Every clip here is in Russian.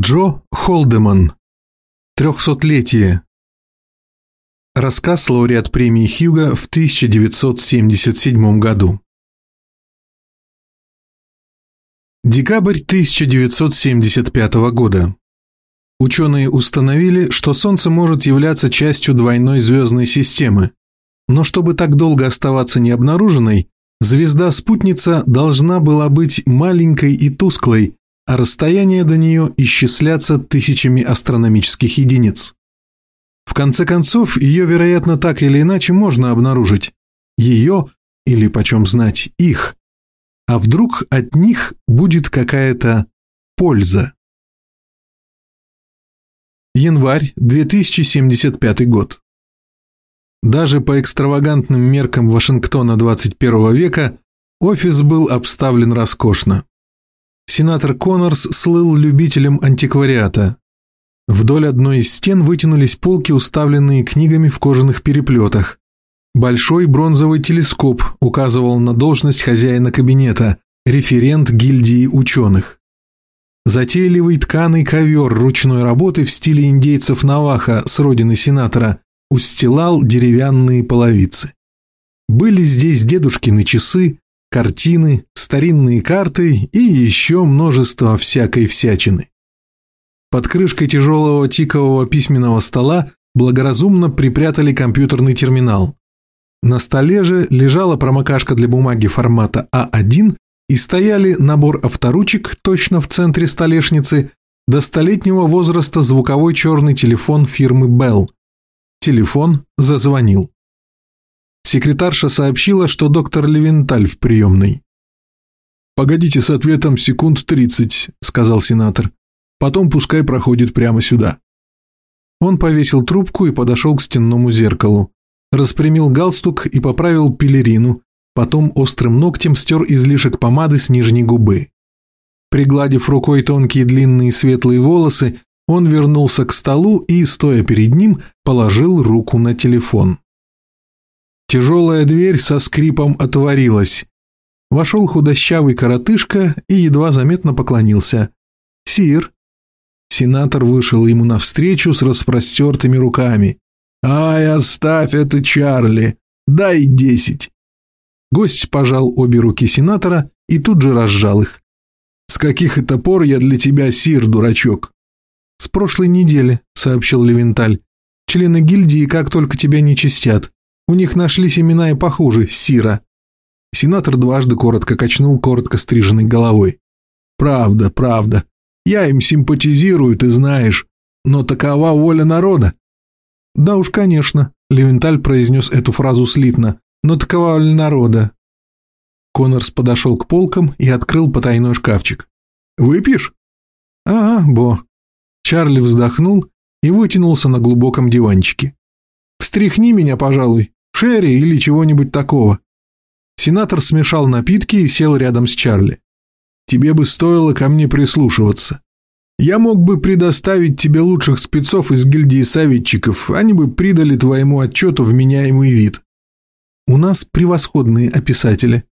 Джо Холдеман. Трехсотлетие. Рассказ лауреат премии Хьюга в 1977 году. Декабрь 1975 года. Ученые установили, что Солнце может являться частью двойной звездной системы. Но чтобы так долго оставаться необнаруженной, звезда-спутница должна была быть маленькой и тусклой, а расстояние до нее исчисляться тысячами астрономических единиц. В конце концов, ее, вероятно, так или иначе можно обнаружить. Ее, или почем знать, их. А вдруг от них будет какая-то польза? Январь 2075 год. Даже по экстравагантным меркам Вашингтона 21 века офис был обставлен роскошно. Сенатор Коннорс слыл любителем антиквариата. Вдоль одной из стен вытянулись полки, уставленные книгами в кожаных переплетах. Большой бронзовый телескоп указывал на должность хозяина кабинета, референт гильдии ученых. Затейливый тканый ковер ручной работы в стиле индейцев Наваха с родины сенатора устилал деревянные половицы. Были здесь дедушкины часы, картины, старинные карты и еще множество всякой всячины. Под крышкой тяжелого тикового письменного стола благоразумно припрятали компьютерный терминал. На столе же лежала промокашка для бумаги формата А1 и стояли набор авторучек точно в центре столешницы до столетнего возраста звуковой черный телефон фирмы Bell. Телефон зазвонил. Секретарша сообщила, что доктор Левенталь в приемной. «Погодите с ответом секунд тридцать», — сказал сенатор. «Потом пускай проходит прямо сюда». Он повесил трубку и подошел к стенному зеркалу. Распрямил галстук и поправил пелерину, потом острым ногтем стер излишек помады с нижней губы. Пригладив рукой тонкие длинные светлые волосы, он вернулся к столу и, стоя перед ним, положил руку на телефон. Тяжелая дверь со скрипом отворилась. Вошел худощавый коротышка и едва заметно поклонился. «Сир». Сенатор вышел ему навстречу с распростертыми руками. «Ай, оставь это, Чарли! Дай десять!» Гость пожал обе руки сенатора и тут же разжал их. «С каких это пор я для тебя сир, дурачок?» «С прошлой недели», — сообщил Левенталь. «Члены гильдии как только тебя не чистят. У них нашлись имена и похуже – Сира. Сенатор дважды коротко качнул коротко стриженной головой. «Правда, правда. Я им симпатизирую, ты знаешь. Но такова воля народа». «Да уж, конечно», – Левенталь произнес эту фразу слитно. «Но такова воля народа». Коннорс подошел к полкам и открыл потайной шкафчик. «Выпьешь?» «Ага, Бо». Чарли вздохнул и вытянулся на глубоком диванчике. «Встряхни меня, пожалуй. Шерри или чего-нибудь такого. Сенатор смешал напитки и сел рядом с Чарли. Тебе бы стоило ко мне прислушиваться. Я мог бы предоставить тебе лучших спецов из гильдии советчиков, они бы придали твоему отчету вменяемый вид. У нас превосходные описатели.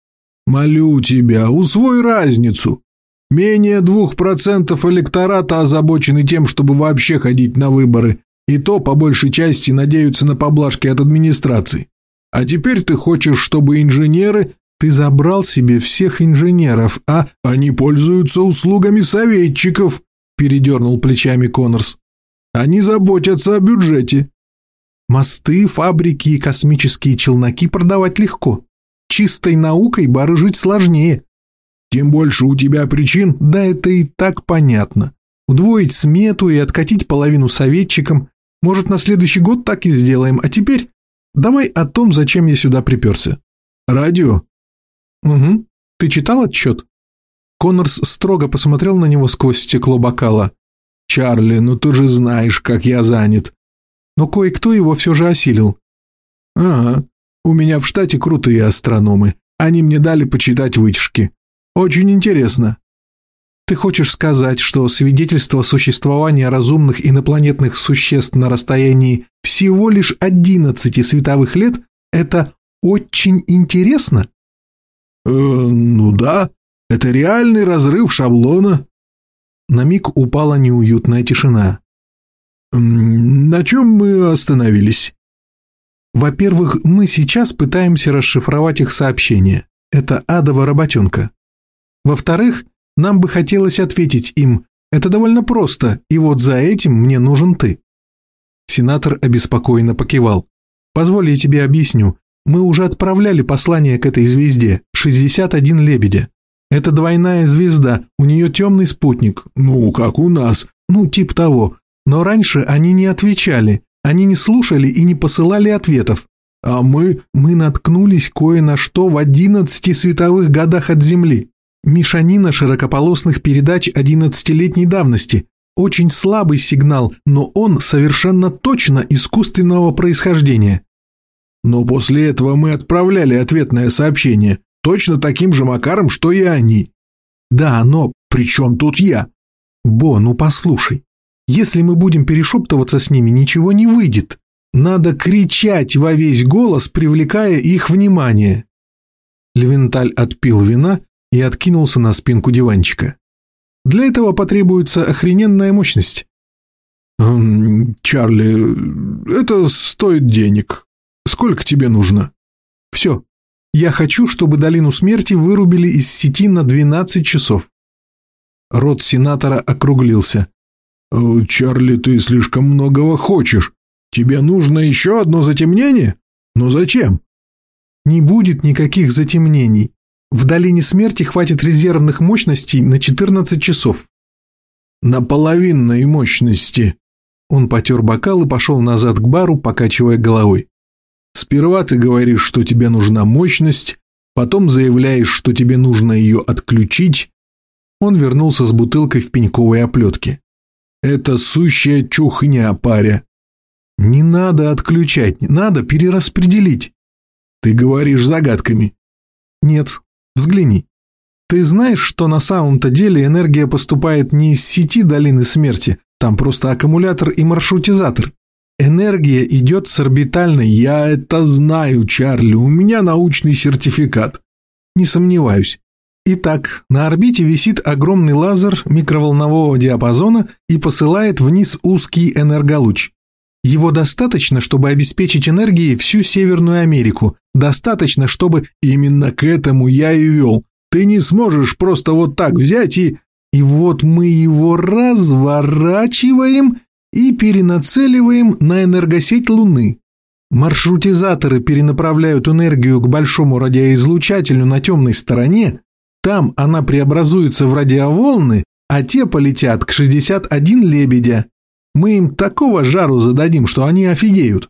Молю тебя, усвой разницу. Менее двух процентов электората озабочены тем, чтобы вообще ходить на выборы, и то, по большей части, надеются на поблажки от администрации. А теперь ты хочешь, чтобы инженеры... Ты забрал себе всех инженеров, а они пользуются услугами советчиков, передернул плечами Коннорс. Они заботятся о бюджете. Мосты, фабрики и космические челноки продавать легко. Чистой наукой бары жить сложнее. Тем больше у тебя причин, да это и так понятно. Удвоить смету и откатить половину советчикам. Может, на следующий год так и сделаем. А теперь давай о том, зачем я сюда приперся. Радио? Угу. Ты читал отчет? Коннорс строго посмотрел на него сквозь стекло бокала. «Чарли, ну ты же знаешь, как я занят». Но кое-кто его все же осилил. «Ага, у меня в штате крутые астрономы. Они мне дали почитать вытяжки. Очень интересно. Ты хочешь сказать, что свидетельство существования разумных инопланетных существ на расстоянии всего лишь 11 световых лет – это очень интересно? Э, ну да, это реальный разрыв шаблона. На миг упала неуютная тишина. «На чем мы остановились?» «Во-первых, мы сейчас пытаемся расшифровать их сообщение. Это адова работенка. Во-вторых, нам бы хотелось ответить им. Это довольно просто, и вот за этим мне нужен ты». Сенатор обеспокоенно покивал. «Позволь, я тебе объясню. Мы уже отправляли послание к этой звезде, 61 лебедя. Это двойная звезда, у нее темный спутник. Ну, как у нас. Ну, тип того. Но раньше они не отвечали, они не слушали и не посылали ответов. А мы, мы наткнулись кое на что в 11 световых годах от Земли. Мешанина широкополосных передач 11-летней давности. Очень слабый сигнал, но он совершенно точно искусственного происхождения. Но после этого мы отправляли ответное сообщение, точно таким же макаром, что и они. Да, но при чем тут я? Бо, ну послушай, если мы будем перешептываться с ними, ничего не выйдет. Надо кричать во весь голос, привлекая их внимание. Левенталь отпил вина и откинулся на спинку диванчика. Для этого потребуется охрененная мощность. «Чарли, это стоит денег. Сколько тебе нужно?» «Все. Я хочу, чтобы долину смерти вырубили из сети на 12 часов». Рот сенатора округлился. «Чарли, ты слишком многого хочешь. Тебе нужно еще одно затемнение? Но зачем?» «Не будет никаких затемнений. В долине смерти хватит резервных мощностей на 14 часов». «На половинной мощности». Он потер бокал и пошел назад к бару, покачивая головой. Сперва ты говоришь, что тебе нужна мощность, потом заявляешь, что тебе нужно ее отключить. Он вернулся с бутылкой в пеньковой оплетке. Это сущая чухня, паря. Не надо отключать, надо перераспределить. Ты говоришь загадками. Нет, взгляни. Ты знаешь, что на самом-то деле энергия поступает не из сети долины смерти, там просто аккумулятор и маршрутизатор. Энергия идет с орбитальной. Я это знаю, Чарли. У меня научный сертификат. Не сомневаюсь. Итак, на орбите висит огромный лазер микроволнового диапазона и посылает вниз узкий энерголуч. Его достаточно, чтобы обеспечить энергией всю Северную Америку. Достаточно, чтобы... Именно к этому я и вел. Ты не сможешь просто вот так взять и... И вот мы его разворачиваем и перенацеливаем на энергосеть Луны. Маршрутизаторы перенаправляют энергию к большому радиоизлучателю на темной стороне, там она преобразуется в радиоволны, а те полетят к 61 лебедя. Мы им такого жару зададим, что они офигеют.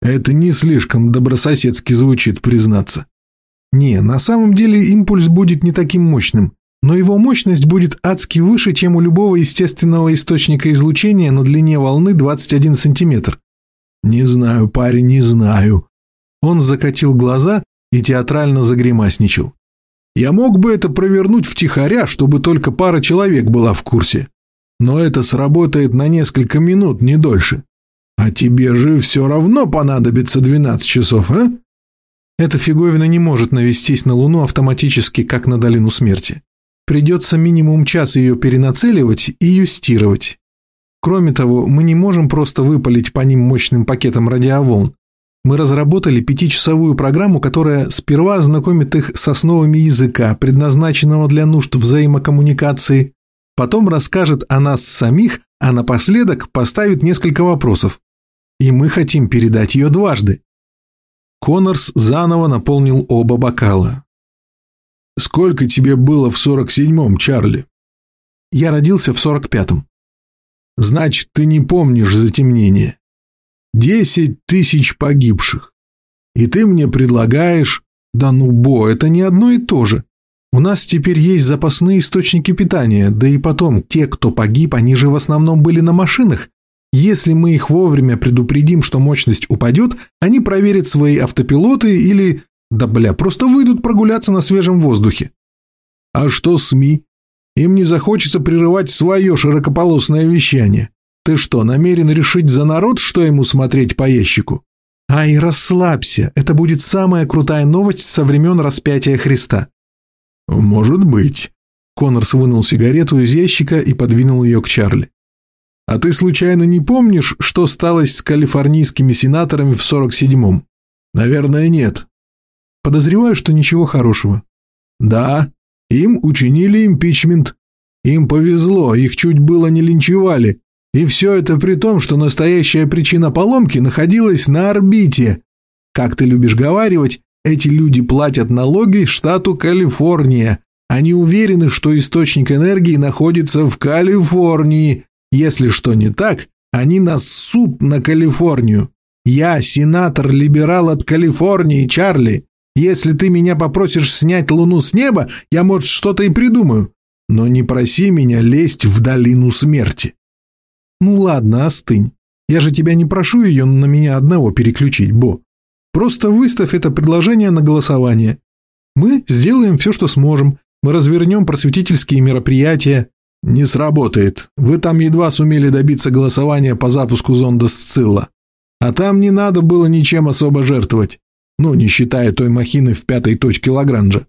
Это не слишком добрососедски звучит, признаться. Не, на самом деле импульс будет не таким мощным но его мощность будет адски выше, чем у любого естественного источника излучения на длине волны 21 сантиметр. «Не знаю, парень, не знаю». Он закатил глаза и театрально загримасничал. «Я мог бы это провернуть втихаря, чтобы только пара человек была в курсе. Но это сработает на несколько минут, не дольше. А тебе же все равно понадобится 12 часов, а?» Эта фиговина не может навестись на Луну автоматически, как на долину смерти. Придется минимум час ее перенацеливать и юстировать. Кроме того, мы не можем просто выпалить по ним мощным пакетом радиоволн. Мы разработали пятичасовую программу, которая сперва ознакомит их с основами языка, предназначенного для нужд взаимокоммуникации, потом расскажет о нас самих, а напоследок поставит несколько вопросов. И мы хотим передать ее дважды. Коннорс заново наполнил оба бокала. Сколько тебе было в сорок седьмом, Чарли? Я родился в сорок пятом. Значит, ты не помнишь затемнение. Десять тысяч погибших. И ты мне предлагаешь... Да ну, Бо, это не одно и то же. У нас теперь есть запасные источники питания, да и потом, те, кто погиб, они же в основном были на машинах. Если мы их вовремя предупредим, что мощность упадет, они проверят свои автопилоты или да бля, просто выйдут прогуляться на свежем воздухе. А что СМИ? Им не захочется прерывать свое широкополосное вещание. Ты что, намерен решить за народ, что ему смотреть по ящику? Ай, расслабься, это будет самая крутая новость со времен распятия Христа. Может быть. Коннорс вынул сигарету из ящика и подвинул ее к Чарли. «А ты случайно не помнишь, что стало с калифорнийскими сенаторами в 47-м?» «Наверное, нет». «Подозреваю, что ничего хорошего». «Да, им учинили импичмент. Им повезло, их чуть было не линчевали. И все это при том, что настоящая причина поломки находилась на орбите. Как ты любишь говаривать, эти люди платят налоги штату Калифорния. Они уверены, что источник энергии находится в Калифорнии. Если что не так, они нассут на Калифорнию. Я сенатор-либерал от Калифорнии, Чарли. Если ты меня попросишь снять луну с неба, я, может, что-то и придумаю. Но не проси меня лезть в долину смерти. Ну ладно, остынь. Я же тебя не прошу ее на меня одного переключить, Бо. Просто выставь это предложение на голосование. Мы сделаем все, что сможем. Мы развернем просветительские мероприятия. Не сработает. Вы там едва сумели добиться голосования по запуску зонда Сцилла. А там не надо было ничем особо жертвовать. Ну, не считая той махины в пятой точке Лагранжа.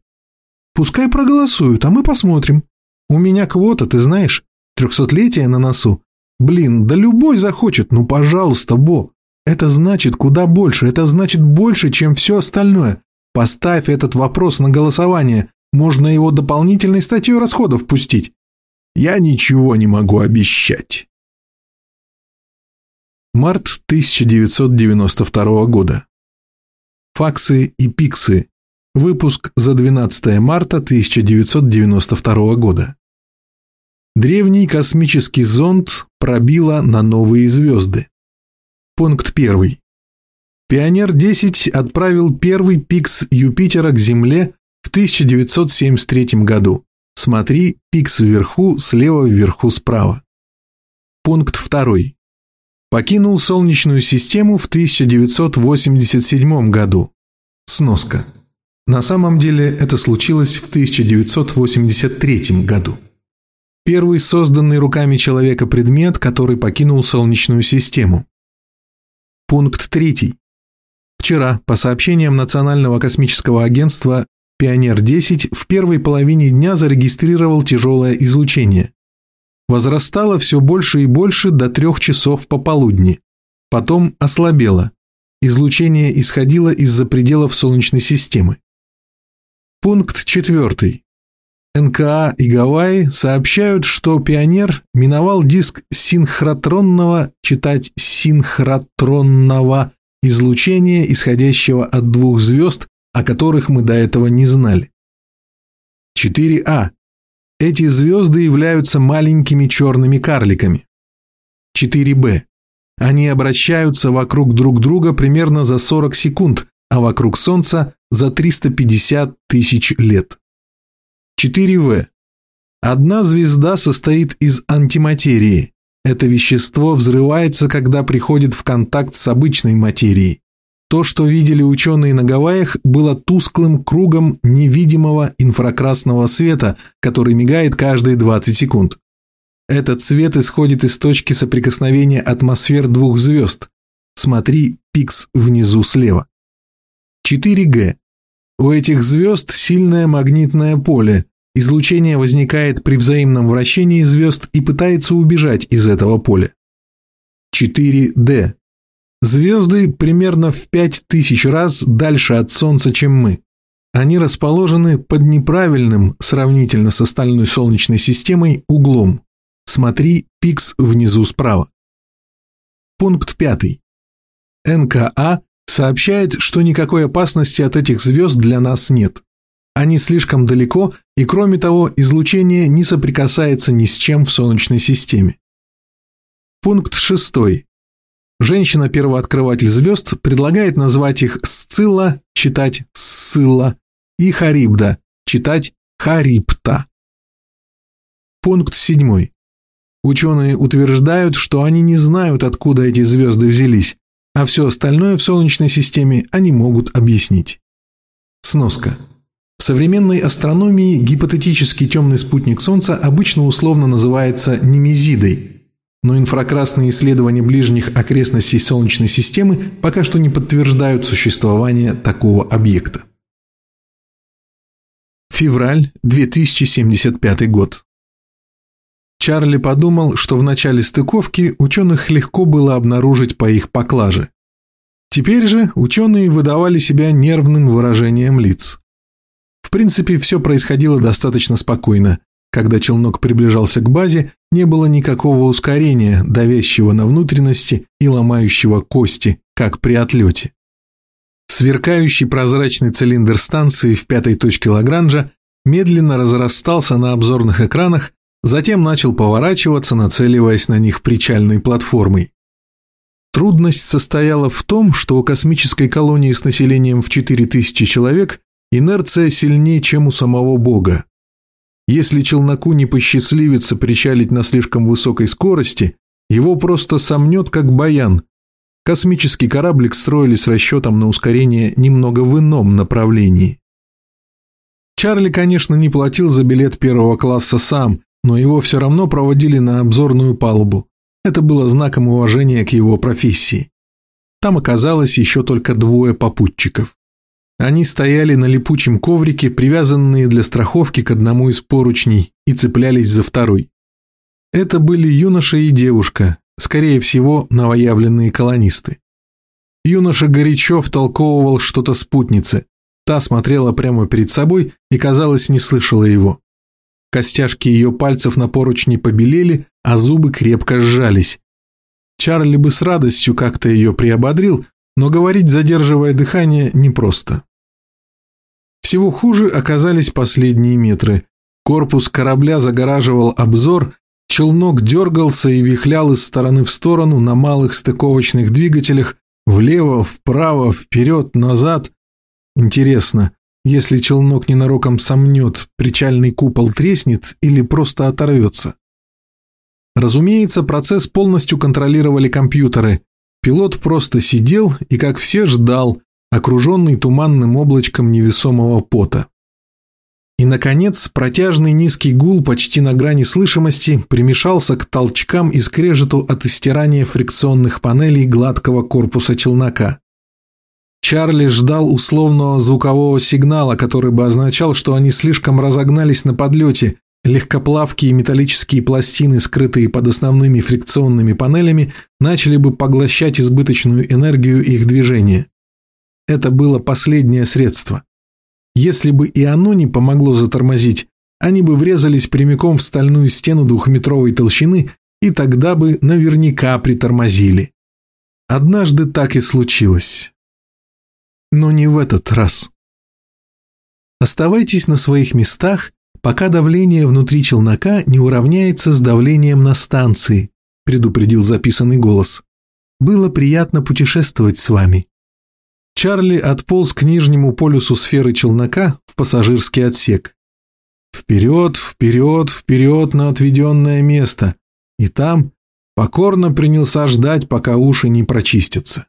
Пускай проголосуют, а мы посмотрим. У меня квота, ты знаешь, трехсотлетие на носу. Блин, да любой захочет, ну пожалуйста, Бо. Это значит куда больше, это значит больше, чем все остальное. Поставь этот вопрос на голосование, можно его дополнительной статьей расходов пустить. Я ничего не могу обещать. Март 1992 года. Факсы и пиксы. Выпуск за 12 марта 1992 года. Древний космический зонд пробило на новые звезды. Пункт 1. Пионер-10 отправил первый пикс Юпитера к Земле в 1973 году. Смотри, пикс вверху, слева вверху справа. Пункт 2. Покинул Солнечную систему в 1987 году. Сноска. На самом деле это случилось в 1983 году. Первый созданный руками человека предмет, который покинул Солнечную систему. Пункт 3. Вчера, по сообщениям Национального космического агентства, «Пионер-10» в первой половине дня зарегистрировал тяжелое излучение. Возрастало все больше и больше до трех часов пополудни. Потом ослабело. Излучение исходило из-за пределов Солнечной системы. Пункт 4. НКА и Гавайи сообщают, что «Пионер» миновал диск синхротронного, читать синхротронного излучения, исходящего от двух звезд, о которых мы до этого не знали. 4А. Эти звезды являются маленькими черными карликами. 4Б. Они обращаются вокруг друг друга примерно за 40 секунд, а вокруг Солнца за 350 тысяч лет. 4В. Одна звезда состоит из антиматерии. Это вещество взрывается, когда приходит в контакт с обычной материей. То, что видели ученые на Гавайях, было тусклым кругом невидимого инфракрасного света, который мигает каждые 20 секунд. Этот свет исходит из точки соприкосновения атмосфер двух звезд. Смотри пикс внизу слева. 4Г. У этих звезд сильное магнитное поле. Излучение возникает при взаимном вращении звезд и пытается убежать из этого поля. 4D. Звезды примерно в 5000 раз дальше от Солнца, чем мы. Они расположены под неправильным, сравнительно с остальной Солнечной системой, углом. Смотри пикс внизу справа. Пункт 5. НКА сообщает, что никакой опасности от этих звезд для нас нет. Они слишком далеко, и кроме того, излучение не соприкасается ни с чем в Солнечной системе. Пункт 6. Женщина-первооткрыватель звезд предлагает назвать их Сцилла, читать Сцилла, и Харибда, читать Харипта. Пункт 7. Ученые утверждают, что они не знают, откуда эти звезды взялись, а все остальное в Солнечной системе они могут объяснить. Сноска. В современной астрономии гипотетический темный спутник Солнца обычно условно называется Немезидой, но инфракрасные исследования ближних окрестностей Солнечной системы пока что не подтверждают существование такого объекта. Февраль 2075 год. Чарли подумал, что в начале стыковки ученых легко было обнаружить по их поклаже. Теперь же ученые выдавали себя нервным выражением лиц. В принципе, все происходило достаточно спокойно. Когда челнок приближался к базе, не было никакого ускорения, давящего на внутренности и ломающего кости, как при отлете. Сверкающий прозрачный цилиндр станции в пятой точке Лагранжа медленно разрастался на обзорных экранах, затем начал поворачиваться, нацеливаясь на них причальной платформой. Трудность состояла в том, что у космической колонии с населением в 4000 человек инерция сильнее, чем у самого Бога. Если челноку не посчастливится причалить на слишком высокой скорости, его просто сомнет как баян, Космический кораблик строили с расчетом на ускорение немного в ином направлении. Чарли, конечно, не платил за билет первого класса сам, но его все равно проводили на обзорную палубу. Это было знаком уважения к его профессии. Там оказалось еще только двое попутчиков. Они стояли на липучем коврике, привязанные для страховки к одному из поручней, и цеплялись за второй. Это были юноша и девушка, скорее всего, новоявленные колонисты. Юноша горячо втолковывал что-то спутнице. Та смотрела прямо перед собой и, казалось, не слышала его. Костяшки ее пальцев на поручни побелели, а зубы крепко сжались. Чарли бы с радостью как-то ее приободрил, но говорить, задерживая дыхание, непросто. Всего хуже оказались последние метры. Корпус корабля загораживал обзор, Челнок дергался и вихлял из стороны в сторону на малых стыковочных двигателях, влево, вправо, вперед, назад. Интересно, если челнок ненароком сомнет, причальный купол треснет или просто оторвется? Разумеется, процесс полностью контролировали компьютеры. Пилот просто сидел и, как все, ждал, окруженный туманным облачком невесомого пота. И, наконец, протяжный низкий гул почти на грани слышимости примешался к толчкам и скрежету от истирания фрикционных панелей гладкого корпуса челнока. Чарли ждал условного звукового сигнала, который бы означал, что они слишком разогнались на подлете, легкоплавкие металлические пластины, скрытые под основными фрикционными панелями, начали бы поглощать избыточную энергию их движения. Это было последнее средство. Если бы и оно не помогло затормозить, они бы врезались прямиком в стальную стену двухметровой толщины и тогда бы наверняка притормозили. Однажды так и случилось. Но не в этот раз. Оставайтесь на своих местах, пока давление внутри челнока не уравняется с давлением на станции, предупредил записанный голос. Было приятно путешествовать с вами. Чарли отполз к нижнему полюсу сферы челнока в пассажирский отсек. Вперед, вперед, вперед на отведенное место. И там покорно принялся ждать, пока уши не прочистятся.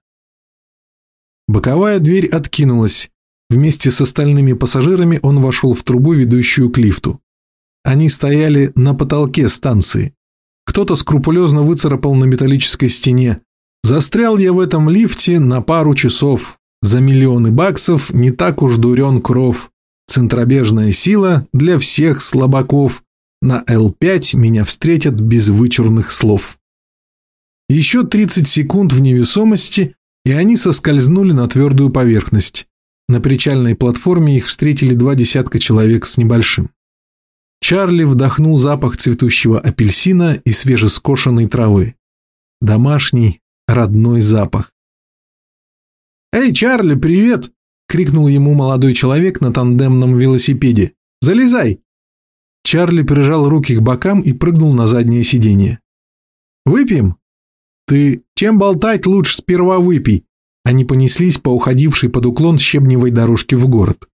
Боковая дверь откинулась. Вместе с остальными пассажирами он вошел в трубу, ведущую к лифту. Они стояли на потолке станции. Кто-то скрупулезно выцарапал на металлической стене. «Застрял я в этом лифте на пару часов. За миллионы баксов не так уж дурен кров. Центробежная сила для всех слабаков. На Л5 меня встретят без вычурных слов. Еще 30 секунд в невесомости, и они соскользнули на твердую поверхность. На причальной платформе их встретили два десятка человек с небольшим. Чарли вдохнул запах цветущего апельсина и свежескошенной травы. Домашний, родной запах. «Эй, Чарли, привет!» – крикнул ему молодой человек на тандемном велосипеде. «Залезай!» Чарли прижал руки к бокам и прыгнул на заднее сиденье. «Выпьем?» «Ты чем болтать лучше сперва выпей?» Они понеслись по уходившей под уклон щебневой дорожке в город.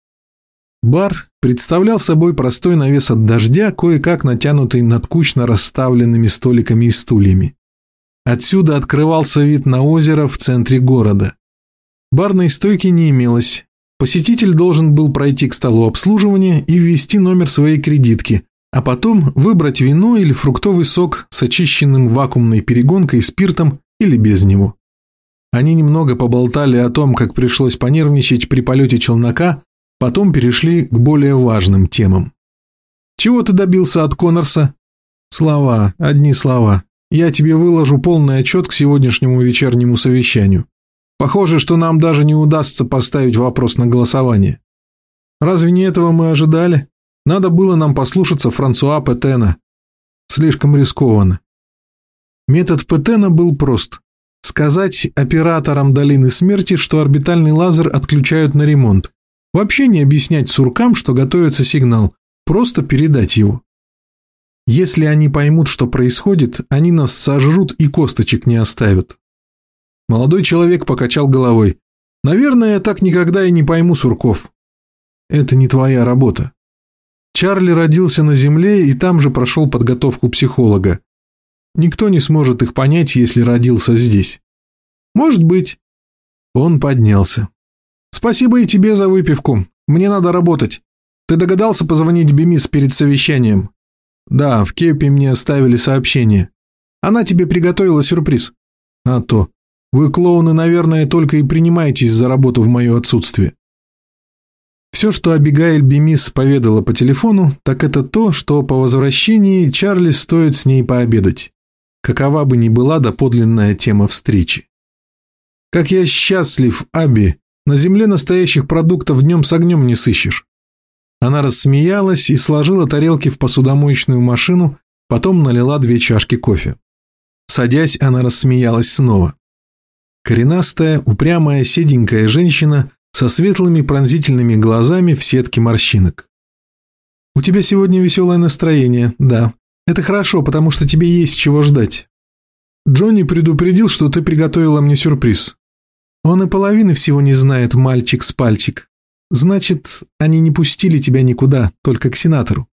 Бар представлял собой простой навес от дождя, кое-как натянутый над кучно расставленными столиками и стульями. Отсюда открывался вид на озеро в центре города. Барной стойки не имелось. Посетитель должен был пройти к столу обслуживания и ввести номер своей кредитки, а потом выбрать вино или фруктовый сок с очищенным вакуумной перегонкой спиртом или без него. Они немного поболтали о том, как пришлось понервничать при полете челнока, Потом перешли к более важным темам. «Чего ты добился от Коннорса?» «Слова, одни слова. Я тебе выложу полный отчет к сегодняшнему вечернему совещанию. Похоже, что нам даже не удастся поставить вопрос на голосование. Разве не этого мы ожидали? Надо было нам послушаться Франсуа Петена. Слишком рискованно. Метод Петена был прост. Сказать операторам Долины Смерти, что орбитальный лазер отключают на ремонт. Вообще не объяснять суркам, что готовится сигнал, просто передать его. Если они поймут, что происходит, они нас сожрут и косточек не оставят. Молодой человек покачал головой. «Наверное, я так никогда и не пойму сурков. Это не твоя работа. Чарли родился на Земле и там же прошел подготовку психолога. Никто не сможет их понять, если родился здесь. Может быть. Он поднялся. Спасибо и тебе за выпивку. Мне надо работать. Ты догадался позвонить Бемис перед совещанием? Да, в Кепе мне оставили сообщение. Она тебе приготовила сюрприз. А то. Вы, клоуны, наверное, только и принимаетесь за работу в мое отсутствие. Все, что Абигайль Бемис поведала по телефону, так это то, что по возвращении Чарли стоит с ней пообедать. Какова бы ни была доподлинная тема встречи. «Как я счастлив, Аби! На земле настоящих продуктов днем с огнем не сыщешь!» Она рассмеялась и сложила тарелки в посудомоечную машину, потом налила две чашки кофе. Садясь, она рассмеялась снова. Коренастая, упрямая, седенькая женщина со светлыми пронзительными глазами в сетке морщинок. «У тебя сегодня веселое настроение, да. Это хорошо, потому что тебе есть чего ждать. Джонни предупредил, что ты приготовила мне сюрприз. Он и половины всего не знает, мальчик с пальчик. Значит, они не пустили тебя никуда, только к сенатору.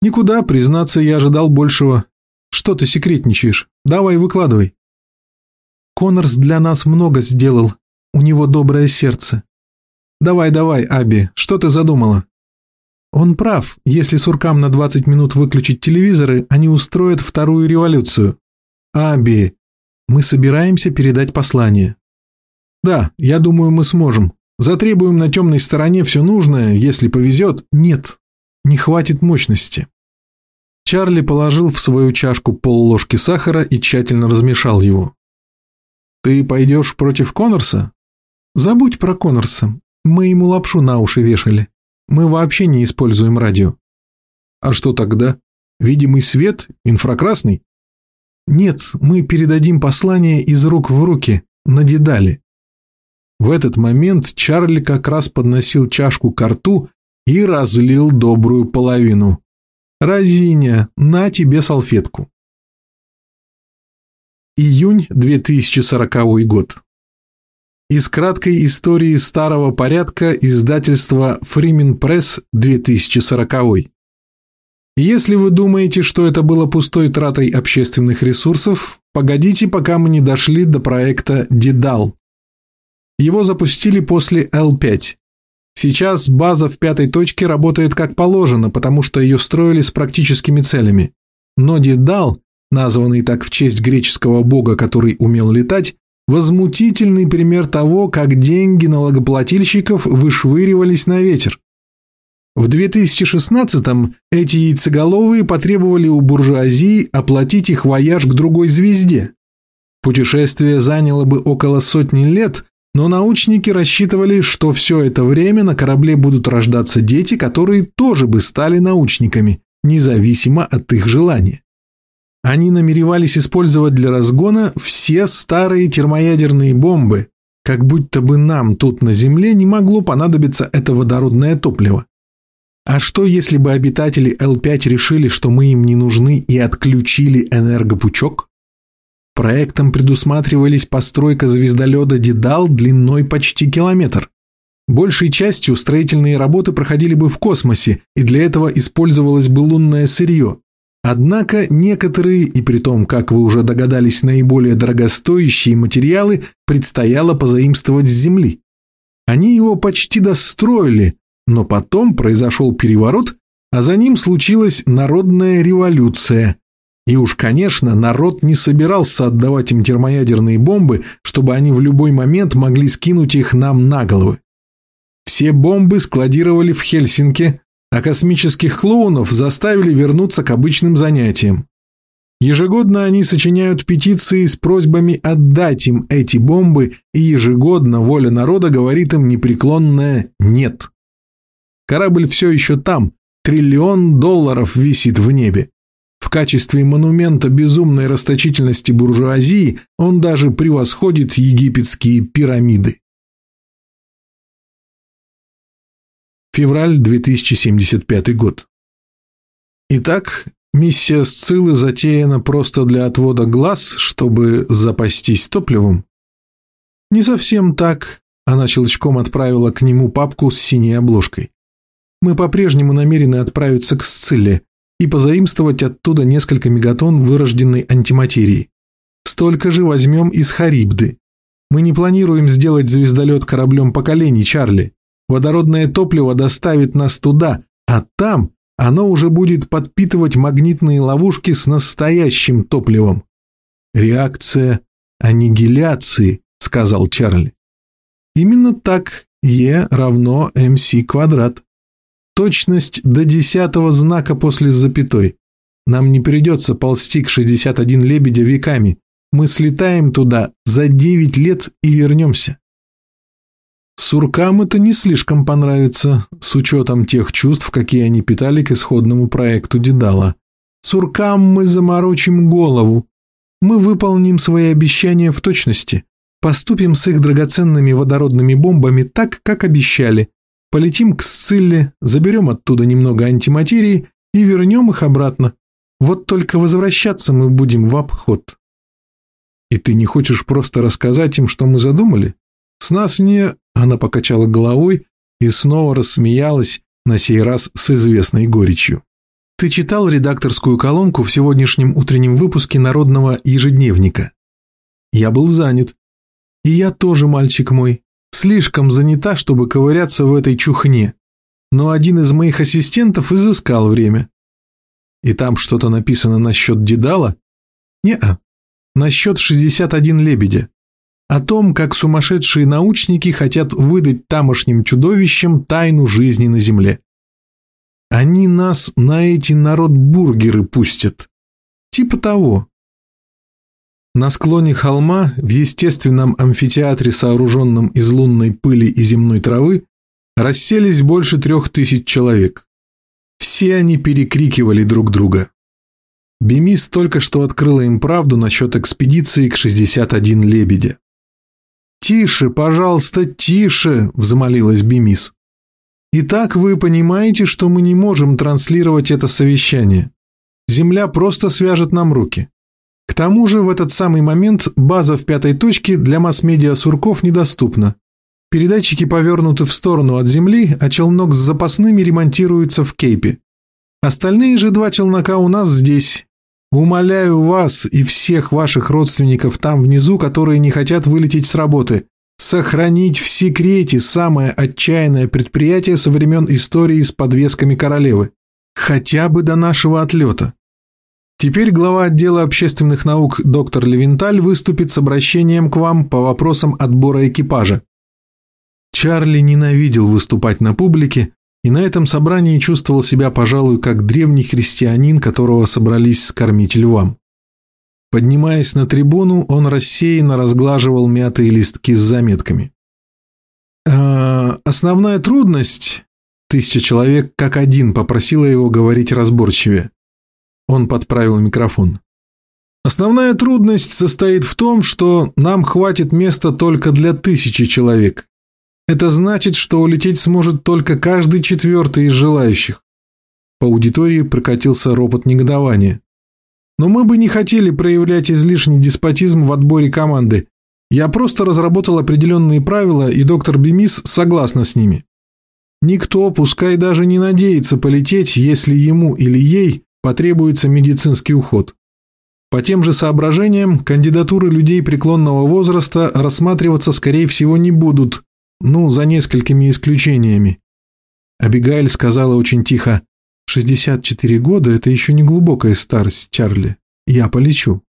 Никуда, признаться, я ожидал большего. Что ты секретничаешь? Давай, выкладывай. Коннорс для нас много сделал. У него доброе сердце. «Давай, давай, Аби, что ты задумала?» Он прав. Если суркам на 20 минут выключить телевизоры, они устроят вторую революцию. Аби, мы собираемся передать послание. Да, я думаю, мы сможем. Затребуем на темной стороне все нужное, если повезет. Нет, не хватит мощности. Чарли положил в свою чашку полложки сахара и тщательно размешал его. «Ты пойдешь против Коннорса?» «Забудь про Коннорса. Мы ему лапшу на уши вешали. Мы вообще не используем радио. А что тогда? Видимый свет? Инфракрасный? Нет, мы передадим послание из рук в руки, на дедали. В этот момент Чарли как раз подносил чашку к рту и разлил добрую половину. «Разиня, на тебе салфетку». Июнь 2040 год. Из краткой истории старого порядка издательства Freeman Press 2040. Если вы думаете, что это было пустой тратой общественных ресурсов, погодите, пока мы не дошли до проекта Дедал. Его запустили после L5. Сейчас база в пятой точке работает как положено, потому что ее строили с практическими целями. Но Дедал, названный так в честь греческого бога, который умел летать, Возмутительный пример того, как деньги налогоплательщиков вышвыривались на ветер. В 2016-м эти яйцеголовые потребовали у буржуазии оплатить их вояж к другой звезде. Путешествие заняло бы около сотни лет, но научники рассчитывали, что все это время на корабле будут рождаться дети, которые тоже бы стали научниками, независимо от их желания. Они намеревались использовать для разгона все старые термоядерные бомбы, как будто бы нам тут на Земле не могло понадобиться это водородное топливо. А что, если бы обитатели Л-5 решили, что мы им не нужны и отключили энергопучок? Проектом предусматривались постройка звездолета «Дедал» длиной почти километр. Большей частью строительные работы проходили бы в космосе, и для этого использовалось бы лунное сырье, Однако некоторые, и при том, как вы уже догадались, наиболее дорогостоящие материалы предстояло позаимствовать с земли. Они его почти достроили, но потом произошел переворот, а за ним случилась народная революция. И уж, конечно, народ не собирался отдавать им термоядерные бомбы, чтобы они в любой момент могли скинуть их нам на головы. Все бомбы складировали в Хельсинки, а космических клоунов заставили вернуться к обычным занятиям. Ежегодно они сочиняют петиции с просьбами отдать им эти бомбы, и ежегодно воля народа говорит им непреклонное «нет». Корабль все еще там, триллион долларов висит в небе. В качестве монумента безумной расточительности буржуазии он даже превосходит египетские пирамиды. Февраль 2075 год. Итак, миссия Сциллы затеяна просто для отвода глаз, чтобы запастись топливом? Не совсем так. Она щелчком отправила к нему папку с синей обложкой. Мы по-прежнему намерены отправиться к Сцилле и позаимствовать оттуда несколько мегатонн вырожденной антиматерии. Столько же возьмем из Харибды. Мы не планируем сделать звездолет кораблем поколений, Чарли. Водородное топливо доставит нас туда, а там оно уже будет подпитывать магнитные ловушки с настоящим топливом. Реакция аннигиляции, сказал Чарли. Именно так Е равно МС квадрат. Точность до десятого знака после запятой. Нам не придется ползти к 61 лебедя веками. Мы слетаем туда за 9 лет и вернемся. Суркам это не слишком понравится, с учетом тех чувств, какие они питали к исходному проекту Дедала. Суркам мы заморочим голову. Мы выполним свои обещания в точности. Поступим с их драгоценными водородными бомбами так, как обещали. Полетим к Сцилле, заберем оттуда немного антиматерии и вернем их обратно. Вот только возвращаться мы будем в обход. И ты не хочешь просто рассказать им, что мы задумали? С нас не... Она покачала головой и снова рассмеялась, на сей раз с известной горечью. Ты читал редакторскую колонку в сегодняшнем утреннем выпуске Народного ежедневника? Я был занят. И я тоже, мальчик мой, слишком занята, чтобы ковыряться в этой чухне. Но один из моих ассистентов изыскал время. И там что-то написано насчет Дедала? Не-а. Насчет 61 лебедя о том, как сумасшедшие научники хотят выдать тамошним чудовищам тайну жизни на Земле. Они нас на эти народ-бургеры пустят. Типа того. На склоне холма, в естественном амфитеатре, сооруженном из лунной пыли и земной травы, расселись больше трех тысяч человек. Все они перекрикивали друг друга. Бемис только что открыла им правду насчет экспедиции к 61 лебедя. «Тише, пожалуйста, тише!» – взмолилась Бимис. «Итак, вы понимаете, что мы не можем транслировать это совещание. Земля просто свяжет нам руки. К тому же в этот самый момент база в пятой точке для масс-медиа Сурков недоступна. Передатчики повернуты в сторону от Земли, а челнок с запасными ремонтируется в Кейпе. Остальные же два челнока у нас здесь, Умоляю вас и всех ваших родственников там внизу, которые не хотят вылететь с работы, сохранить в секрете самое отчаянное предприятие со времен истории с подвесками королевы. Хотя бы до нашего отлета. Теперь глава отдела общественных наук доктор Левенталь выступит с обращением к вам по вопросам отбора экипажа. Чарли ненавидел выступать на публике, и на этом собрании чувствовал себя, пожалуй, как древний христианин, которого собрались скормить львам. Поднимаясь на трибуну, он рассеянно разглаживал мятые листки с заметками. «Э, «Основная трудность...» Тысяча человек как один попросила его говорить разборчивее. Он подправил микрофон. «Основная трудность состоит в том, что нам хватит места только для тысячи человек, это значит, что улететь сможет только каждый четвертый из желающих. По аудитории прокатился ропот негодования. Но мы бы не хотели проявлять излишний деспотизм в отборе команды. Я просто разработал определенные правила, и доктор Бемис согласна с ними. Никто, пускай даже не надеется полететь, если ему или ей потребуется медицинский уход. По тем же соображениям, кандидатуры людей преклонного возраста рассматриваться, скорее всего, не будут, ну, за несколькими исключениями. Абигайль сказала очень тихо, «64 года – это еще не глубокая старость, Чарли. Я полечу».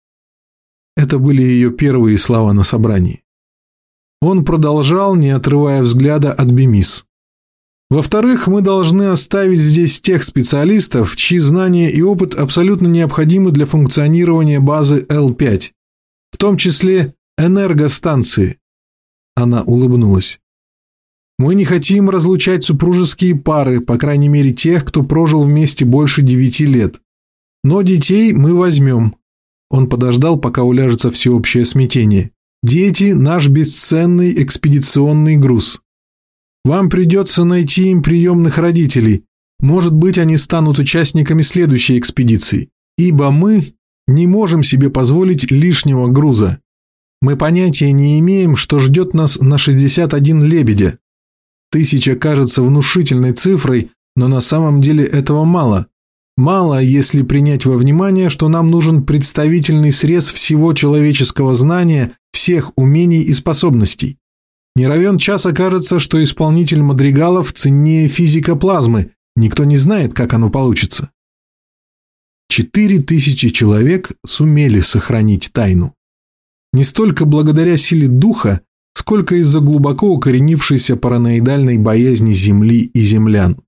Это были ее первые слова на собрании. Он продолжал, не отрывая взгляда от Бемис. Во-вторых, мы должны оставить здесь тех специалистов, чьи знания и опыт абсолютно необходимы для функционирования базы Л-5, в том числе энергостанции. Она улыбнулась. Мы не хотим разлучать супружеские пары, по крайней мере тех, кто прожил вместе больше девяти лет. Но детей мы возьмем. Он подождал, пока уляжется всеобщее смятение. Дети – наш бесценный экспедиционный груз. Вам придется найти им приемных родителей. Может быть, они станут участниками следующей экспедиции. Ибо мы не можем себе позволить лишнего груза. Мы понятия не имеем, что ждет нас на 61 лебедя. Тысяча кажется внушительной цифрой, но на самом деле этого мало. Мало, если принять во внимание, что нам нужен представительный срез всего человеческого знания, всех умений и способностей. Не равен час окажется, что исполнитель мадригалов ценнее физика плазмы, никто не знает, как оно получится. Четыре тысячи человек сумели сохранить тайну. Не столько благодаря силе духа, сколько из-за глубоко укоренившейся параноидальной боязни Земли и землян.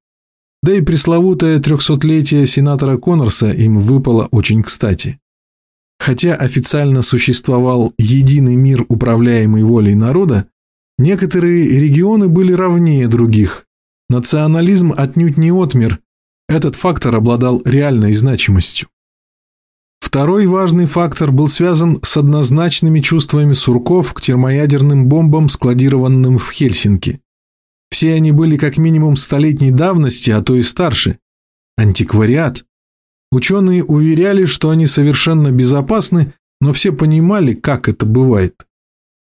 Да и пресловутое трехсотлетие сенатора Коннорса им выпало очень кстати. Хотя официально существовал единый мир, управляемый волей народа, Некоторые регионы были равнее других. Национализм отнюдь не отмер, этот фактор обладал реальной значимостью. Второй важный фактор был связан с однозначными чувствами сурков к термоядерным бомбам, складированным в Хельсинки. Все они были как минимум столетней давности, а то и старше. Антиквариат. Ученые уверяли, что они совершенно безопасны, но все понимали, как это бывает.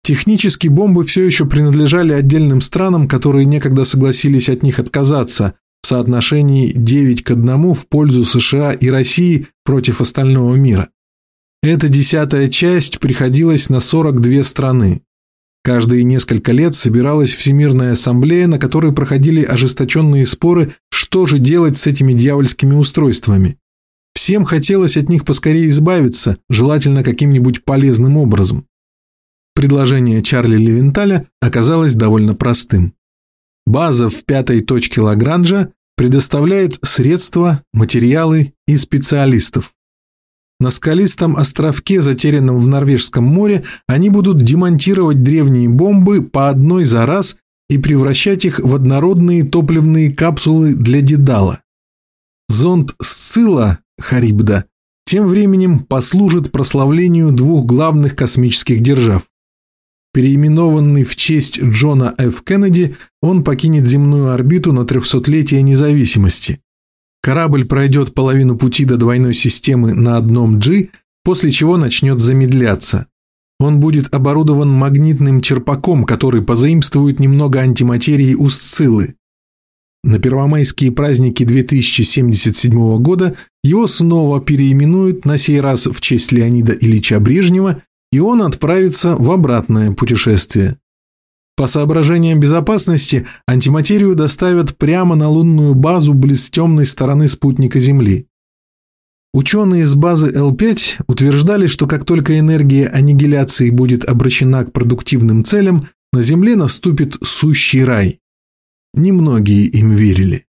Технически бомбы все еще принадлежали отдельным странам, которые некогда согласились от них отказаться в соотношении 9 к 1 в пользу США и России против остального мира. Эта десятая часть приходилась на 42 страны. Каждые несколько лет собиралась Всемирная ассамблея, на которой проходили ожесточенные споры, что же делать с этими дьявольскими устройствами. Всем хотелось от них поскорее избавиться, желательно каким-нибудь полезным образом. Предложение Чарли Левенталя оказалось довольно простым. База в пятой точке Лагранжа предоставляет средства, материалы и специалистов. На скалистом островке, затерянном в Норвежском море, они будут демонтировать древние бомбы по одной за раз и превращать их в однородные топливные капсулы для Дедала. Зонд Сцилла, Харибда, тем временем послужит прославлению двух главных космических держав. Переименованный в честь Джона Ф. Кеннеди, он покинет земную орбиту на 300-летие независимости. Корабль пройдет половину пути до двойной системы на одном G, после чего начнет замедляться. Он будет оборудован магнитным черпаком, который позаимствует немного антиматерии у Сциллы. На первомайские праздники 2077 года его снова переименуют на сей раз в честь Леонида Ильича Брежнева и он отправится в обратное путешествие. По соображениям безопасности антиматерию доставят прямо на лунную базу близ темной стороны спутника Земли. Ученые с базы L5 утверждали, что как только энергия аннигиляции будет обращена к продуктивным целям, на Земле наступит сущий рай. Немногие им верили,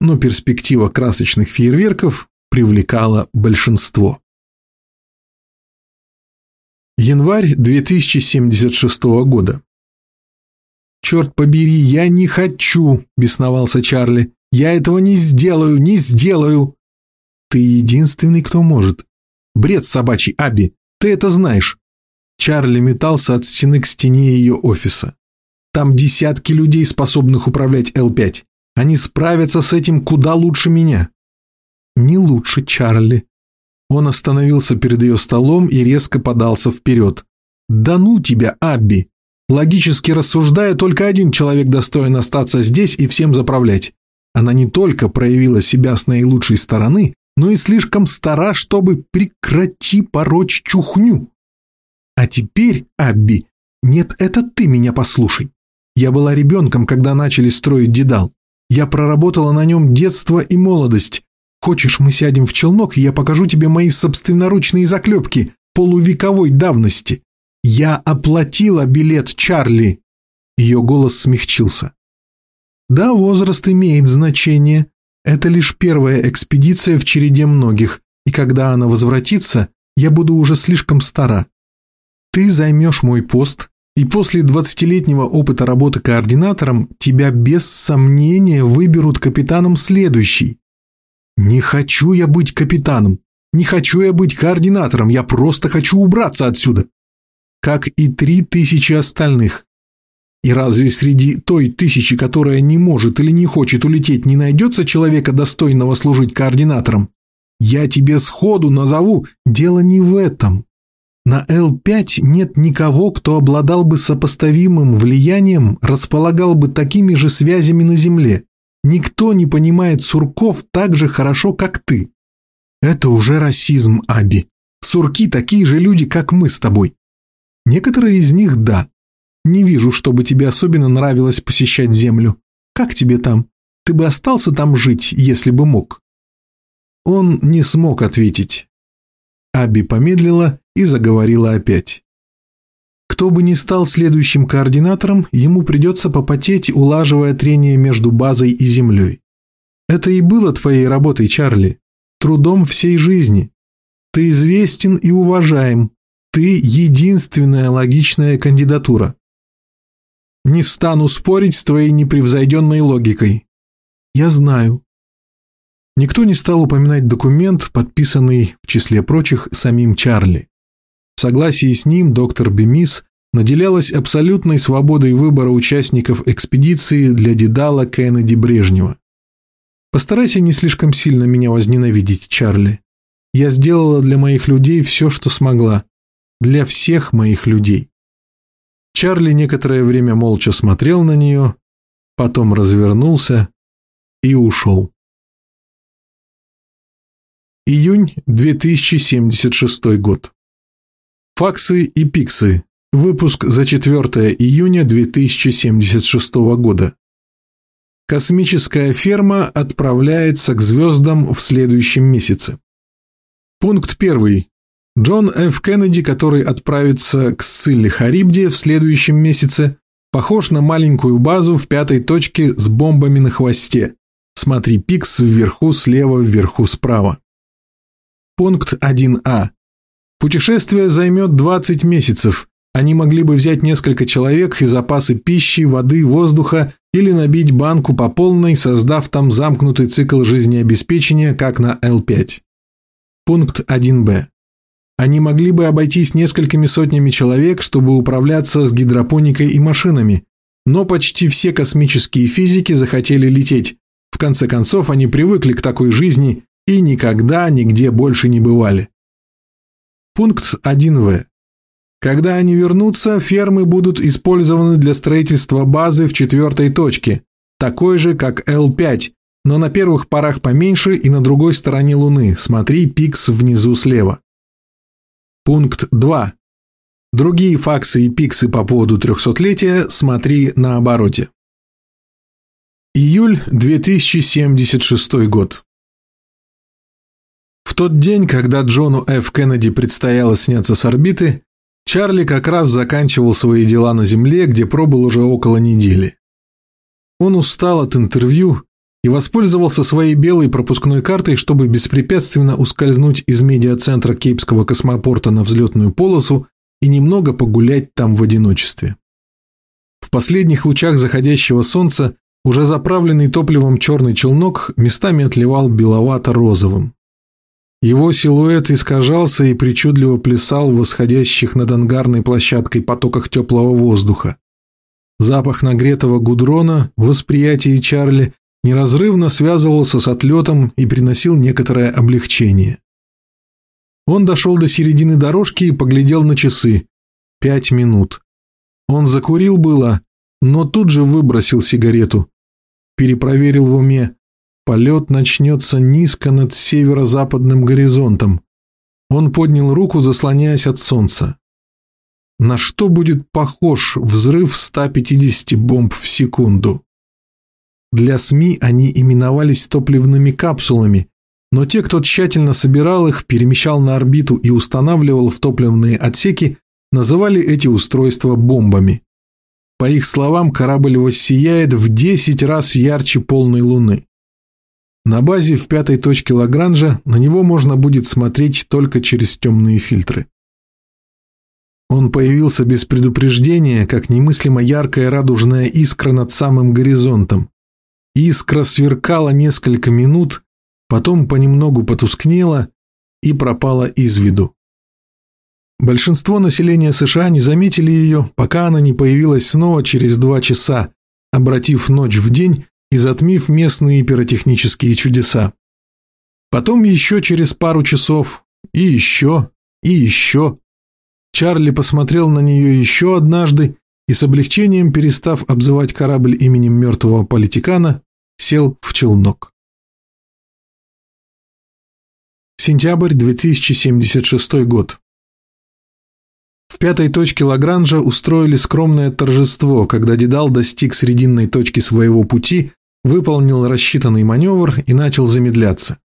но перспектива красочных фейерверков привлекала большинство. Январь 2076 года. «Черт побери, я не хочу!» – бесновался Чарли. «Я этого не сделаю, не сделаю!» «Ты единственный, кто может. Бред собачий, Аби, ты это знаешь!» Чарли метался от стены к стене ее офиса. «Там десятки людей, способных управлять Л-5. Они справятся с этим куда лучше меня». «Не лучше, Чарли», он остановился перед ее столом и резко подался вперед. «Да ну тебя, Абби! Логически рассуждая, только один человек достоин остаться здесь и всем заправлять. Она не только проявила себя с наилучшей стороны, но и слишком стара, чтобы прекрати порочь чухню. А теперь, Абби, нет, это ты меня послушай. Я была ребенком, когда начали строить Дедал. Я проработала на нем детство и молодость, Хочешь, мы сядем в челнок, и я покажу тебе мои собственноручные заклепки полувековой давности? Я оплатила билет Чарли!» Ее голос смягчился. Да, возраст имеет значение. Это лишь первая экспедиция в череде многих, и когда она возвратится, я буду уже слишком стара. Ты займешь мой пост, и после двадцатилетнего опыта работы координатором тебя без сомнения выберут капитаном следующий. Не хочу я быть капитаном, не хочу я быть координатором, я просто хочу убраться отсюда. Как и три тысячи остальных. И разве среди той тысячи, которая не может или не хочет улететь, не найдется человека, достойного служить координатором? Я тебе сходу назову, дело не в этом. На Л-5 нет никого, кто обладал бы сопоставимым влиянием, располагал бы такими же связями на Земле. Никто не понимает сурков так же хорошо, как ты. Это уже расизм, Аби. Сурки такие же люди, как мы с тобой. Некоторые из них – да. Не вижу, чтобы тебе особенно нравилось посещать Землю. Как тебе там? Ты бы остался там жить, если бы мог?» Он не смог ответить. Аби помедлила и заговорила опять. Кто бы ни стал следующим координатором, ему придется попотеть, улаживая трение между базой и землей. Это и было твоей работой, Чарли, трудом всей жизни. Ты известен и уважаем. Ты единственная логичная кандидатура. Не стану спорить с твоей непревзойденной логикой. Я знаю. Никто не стал упоминать документ, подписанный, в числе прочих, самим Чарли. В согласии с ним доктор Бемис наделялась абсолютной свободой выбора участников экспедиции для Дедала Кеннеди Брежнева. «Постарайся не слишком сильно меня возненавидеть, Чарли. Я сделала для моих людей все, что смогла. Для всех моих людей». Чарли некоторое время молча смотрел на нее, потом развернулся и ушел. Июнь 2076 год. Факсы и пиксы. Выпуск за 4 июня 2076 года. Космическая ферма отправляется к звездам в следующем месяце. Пункт 1. Джон Ф. Кеннеди, который отправится к Сцилле Харибде в следующем месяце, похож на маленькую базу в пятой точке с бомбами на хвосте. Смотри пикс вверху слева, вверху справа. Пункт 1а. Путешествие займет 20 месяцев. Они могли бы взять несколько человек и запасы пищи, воды, воздуха или набить банку по полной, создав там замкнутый цикл жизнеобеспечения, как на Л-5. Пункт 1б. Они могли бы обойтись несколькими сотнями человек, чтобы управляться с гидропоникой и машинами, но почти все космические физики захотели лететь. В конце концов, они привыкли к такой жизни и никогда нигде больше не бывали. Пункт 1В. Когда они вернутся, фермы будут использованы для строительства базы в четвертой точке, такой же, как Л-5, но на первых порах поменьше и на другой стороне Луны. Смотри пикс внизу слева. Пункт 2. Другие факсы и пиксы по поводу трехсотлетия смотри на обороте. Июль 2076 год. Тот день, когда Джону Ф. Кеннеди предстояло сняться с орбиты, Чарли как раз заканчивал свои дела на Земле, где пробыл уже около недели. Он устал от интервью и воспользовался своей белой пропускной картой, чтобы беспрепятственно ускользнуть из медиацентра Кейпского космопорта на взлетную полосу и немного погулять там в одиночестве. В последних лучах заходящего солнца уже заправленный топливом черный челнок местами отливал беловато-розовым. Его силуэт искажался и причудливо плясал в восходящих над ангарной площадкой потоках теплого воздуха. Запах нагретого гудрона в восприятии Чарли неразрывно связывался с отлетом и приносил некоторое облегчение. Он дошел до середины дорожки и поглядел на часы. Пять минут. Он закурил было, но тут же выбросил сигарету. Перепроверил в уме, Полет начнется низко над северо-западным горизонтом. Он поднял руку, заслоняясь от солнца. На что будет похож взрыв 150 бомб в секунду? Для СМИ они именовались топливными капсулами, но те, кто тщательно собирал их, перемещал на орбиту и устанавливал в топливные отсеки, называли эти устройства бомбами. по их словам, корабль воссияет в 10 раз ярче полной луны. На базе в пятой точке Лагранжа на него можно будет смотреть только через темные фильтры. Он появился без предупреждения, как немыслимо яркая радужная искра над самым горизонтом. Искра сверкала несколько минут, потом понемногу потускнела и пропала из виду. Большинство населения США не заметили ее, пока она не появилась снова через два часа, обратив ночь в день и затмив местные пиротехнические чудеса. Потом еще через пару часов, и еще, и еще. Чарли посмотрел на нее еще однажды и с облегчением, перестав обзывать корабль именем мертвого политикана, сел в челнок. Сентябрь 2076 год. В пятой точке Лагранжа устроили скромное торжество, когда Дедал достиг срединной точки своего пути, выполнил рассчитанный маневр и начал замедляться.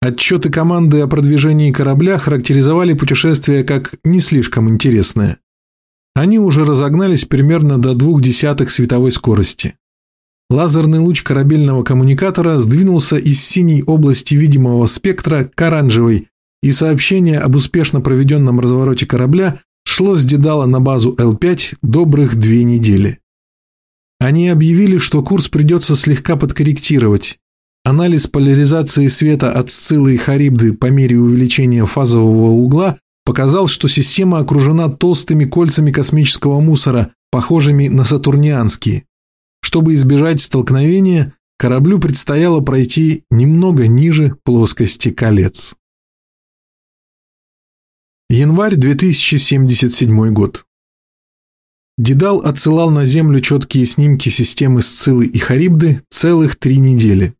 Отчеты команды о продвижении корабля характеризовали путешествие как не слишком интересное. Они уже разогнались примерно до двух десятых световой скорости. Лазерный луч корабельного коммуникатора сдвинулся из синей области видимого спектра к оранжевой, и сообщение об успешно проведенном развороте корабля шло с Дедала на базу Л-5 добрых две недели. Они объявили, что курс придется слегка подкорректировать. Анализ поляризации света от Сциллы и Харибды по мере увеличения фазового угла показал, что система окружена толстыми кольцами космического мусора, похожими на сатурнианские. Чтобы избежать столкновения, кораблю предстояло пройти немного ниже плоскости колец. Январь 2077 год. Дедал отсылал на Землю четкие снимки системы Сцилы и Харибды целых три недели.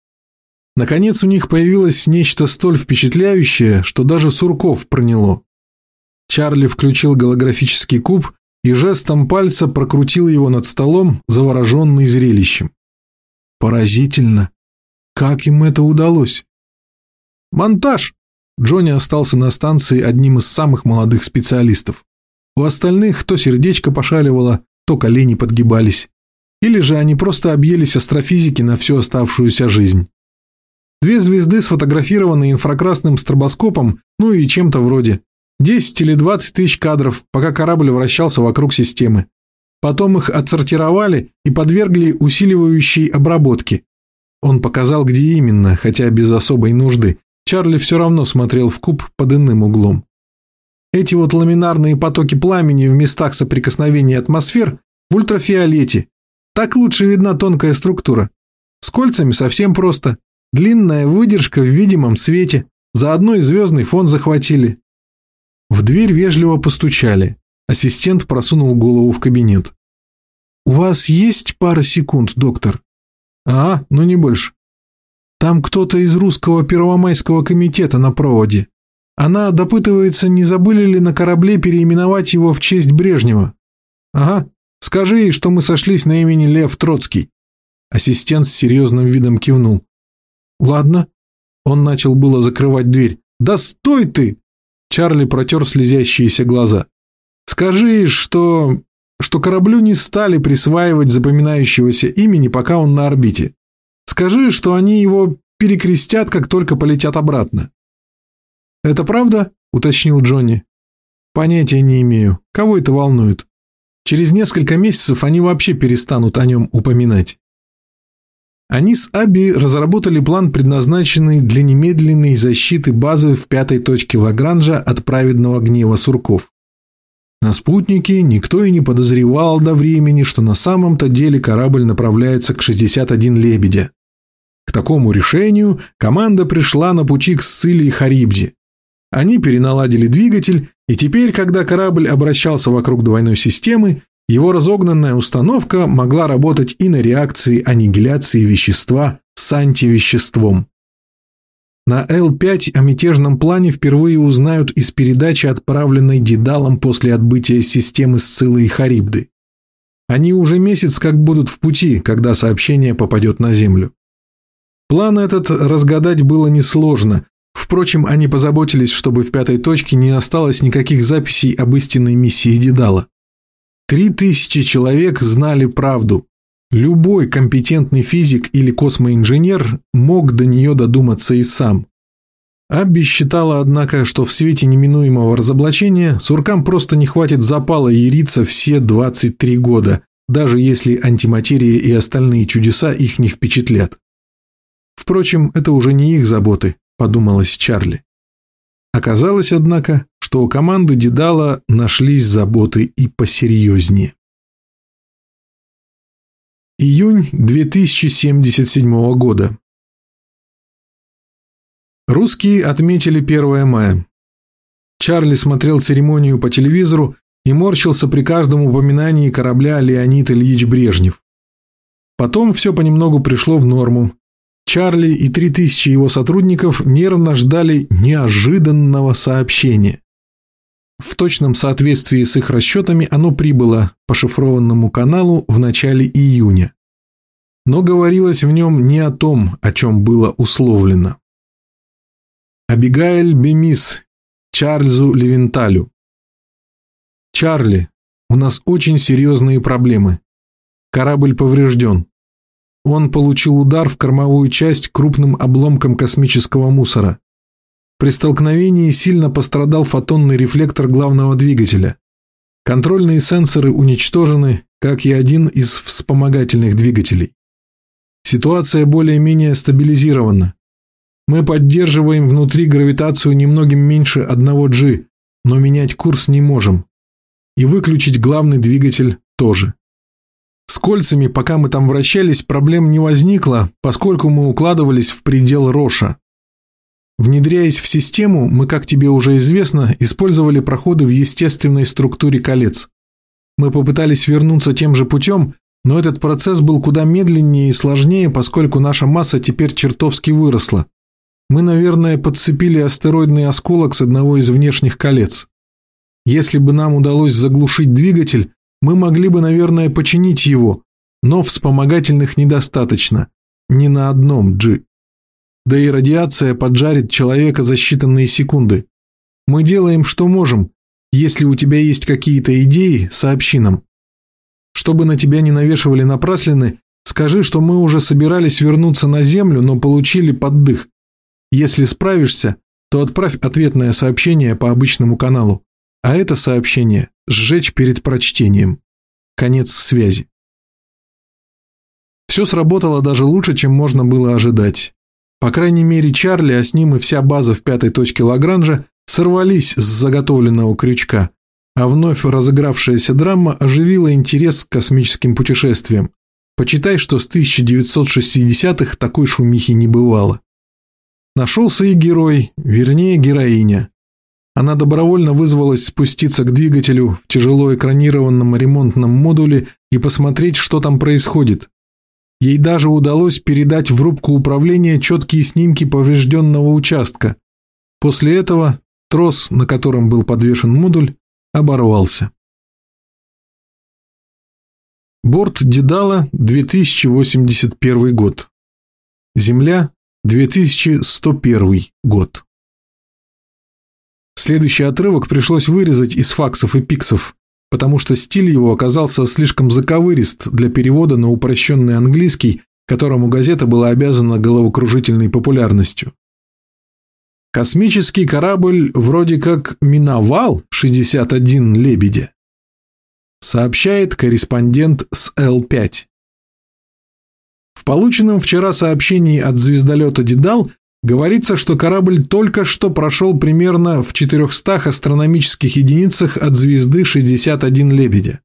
Наконец у них появилось нечто столь впечатляющее, что даже Сурков проняло. Чарли включил голографический куб и жестом пальца прокрутил его над столом, завороженный зрелищем. Поразительно. Как им это удалось? «Монтаж!» Джонни остался на станции одним из самых молодых специалистов. У остальных то сердечко пошаливало, то колени подгибались. Или же они просто объелись астрофизики на всю оставшуюся жизнь. Две звезды сфотографированы инфракрасным стробоскопом, ну и чем-то вроде. 10 или 20 тысяч кадров, пока корабль вращался вокруг системы. Потом их отсортировали и подвергли усиливающей обработке. Он показал, где именно, хотя без особой нужды, Чарли все равно смотрел в куб под иным углом. Эти вот ламинарные потоки пламени в местах соприкосновения атмосфер в ультрафиолете. Так лучше видна тонкая структура. С кольцами совсем просто. Длинная выдержка в видимом свете. Заодно и звездный фон захватили. В дверь вежливо постучали. Ассистент просунул голову в кабинет. «У вас есть пара секунд, доктор?» «А, ну не больше». Там кто-то из русского Первомайского комитета на проводе. Она допытывается, не забыли ли на корабле переименовать его в честь Брежнева. Ага, скажи ей, что мы сошлись на имени Лев Троцкий. Ассистент с серьезным видом кивнул. Ладно. Он начал было закрывать дверь. Да стой ты! Чарли протер слезящиеся глаза. Скажи, что... что кораблю не стали присваивать запоминающегося имени, пока он на орбите. Скажи, что они его перекрестят, как только полетят обратно». «Это правда?» – уточнил Джонни. «Понятия не имею. Кого это волнует? Через несколько месяцев они вообще перестанут о нем упоминать». Они с Аби разработали план, предназначенный для немедленной защиты базы в пятой точке Лагранжа от праведного гнева сурков. На спутнике никто и не подозревал до времени, что на самом-то деле корабль направляется к 61 «Лебедя». К такому решению команда пришла на пути к Сциле и. Они переналадили двигатель, и теперь, когда корабль обращался вокруг двойной системы, его разогнанная установка могла работать и на реакции аннигиляции вещества с антивеществом. На Л-5 о мятежном плане впервые узнают из передачи, отправленной Дедалом после отбытия системы Сцилы и Харибды. Они уже месяц как будут в пути, когда сообщение попадет на Землю. План этот разгадать было несложно. Впрочем, они позаботились, чтобы в пятой точке не осталось никаких записей об истинной миссии Дедала. Три тысячи человек знали правду. Любой компетентный физик или космоинженер мог до нее додуматься и сам. Абби считала, однако, что в свете неминуемого разоблачения суркам просто не хватит запала яриться все 23 года, даже если антиматерия и остальные чудеса их не впечатлят. Впрочем, это уже не их заботы, подумалось Чарли. Оказалось, однако, что у команды Дедала нашлись заботы и посерьезнее. Июнь 2077 года. Русские отметили 1 мая. Чарли смотрел церемонию по телевизору и морщился при каждом упоминании корабля Леонид Ильич Брежнев. Потом все понемногу пришло в норму, Чарли и три тысячи его сотрудников нервно ждали неожиданного сообщения. В точном соответствии с их расчетами оно прибыло по шифрованному каналу в начале июня. Но говорилось в нем не о том, о чем было условлено. Абигаэль Бемис, Чарльзу Левенталю. «Чарли, у нас очень серьезные проблемы. Корабль поврежден. Он получил удар в кормовую часть крупным обломком космического мусора. При столкновении сильно пострадал фотонный рефлектор главного двигателя. Контрольные сенсоры уничтожены, как и один из вспомогательных двигателей. Ситуация более-менее стабилизирована. Мы поддерживаем внутри гравитацию немногим меньше 1 G, но менять курс не можем. И выключить главный двигатель тоже. С кольцами, пока мы там вращались, проблем не возникло, поскольку мы укладывались в предел Роша. Внедряясь в систему, мы, как тебе уже известно, использовали проходы в естественной структуре колец. Мы попытались вернуться тем же путем, но этот процесс был куда медленнее и сложнее, поскольку наша масса теперь чертовски выросла. Мы, наверное, подцепили астероидный осколок с одного из внешних колец. Если бы нам удалось заглушить двигатель, мы могли бы, наверное, починить его, но вспомогательных недостаточно. Ни на одном G. Да и радиация поджарит человека за считанные секунды. Мы делаем, что можем. Если у тебя есть какие-то идеи, сообщи нам. Чтобы на тебя не навешивали напраслины, скажи, что мы уже собирались вернуться на Землю, но получили поддых. Если справишься, то отправь ответное сообщение по обычному каналу а это сообщение сжечь перед прочтением. Конец связи. Все сработало даже лучше, чем можно было ожидать. По крайней мере, Чарли, а с ним и вся база в пятой точке Лагранжа сорвались с заготовленного крючка, а вновь разыгравшаяся драма оживила интерес к космическим путешествиям. Почитай, что с 1960-х такой шумихи не бывало. Нашелся и герой, вернее героиня. Она добровольно вызвалась спуститься к двигателю в тяжело экранированном ремонтном модуле и посмотреть, что там происходит. Ей даже удалось передать в рубку управления четкие снимки поврежденного участка. После этого трос, на котором был подвешен модуль, оборвался. Борт Дедала, 2081 год. Земля, 2101 год. Следующий отрывок пришлось вырезать из факсов и пиксов, потому что стиль его оказался слишком заковырист для перевода на упрощенный английский, которому газета была обязана головокружительной популярностью. Космический корабль вроде как миновал 61 «Лебедя», сообщает корреспондент с Л-5. В полученном вчера сообщении от звездолета «Дедал» Говорится, что корабль только что прошел примерно в 400 астрономических единицах от звезды 61 Лебедя.